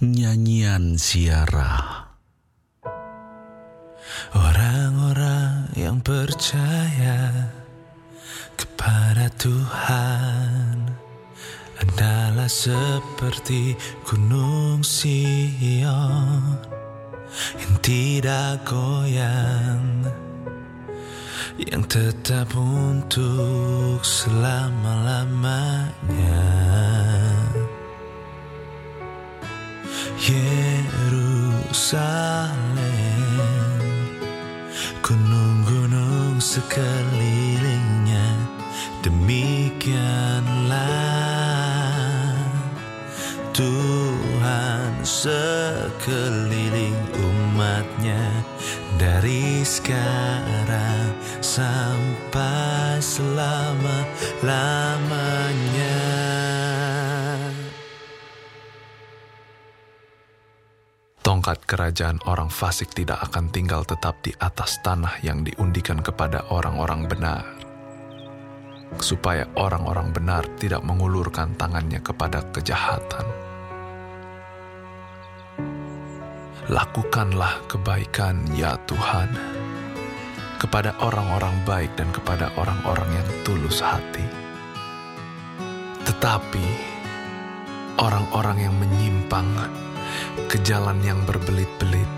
Nyanyian Ziarah Orang-orang yang percaya kepada Tuhan adalah seperti gunung Sion yang tidak goyang yang tetap untuk selama-lamanya. Yerusalem, gunung-gunung sekelilingnya, demikianlah Tuhan sekeliling umatnya dari sekarang sampai selama-lamanya. Tongkat kerajaan orang fasik tidak akan tinggal tetap di atas tanah yang diundikan kepada orang-orang benar, supaya orang-orang benar tidak mengulurkan tangannya kepada kejahatan. Lakukanlah kebaikan, ya Tuhan, kepada orang-orang baik dan kepada orang-orang yang tulus hati. Tetapi orang-orang yang menyimpang ke jalan yang berbelit-belit,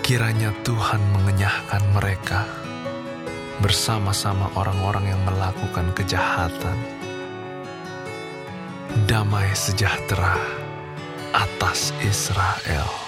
kiranya Tuhan mengenyahkan mereka bersama-sama orang-orang yang melakukan kejahatan. Damai sejahtera atas Israel.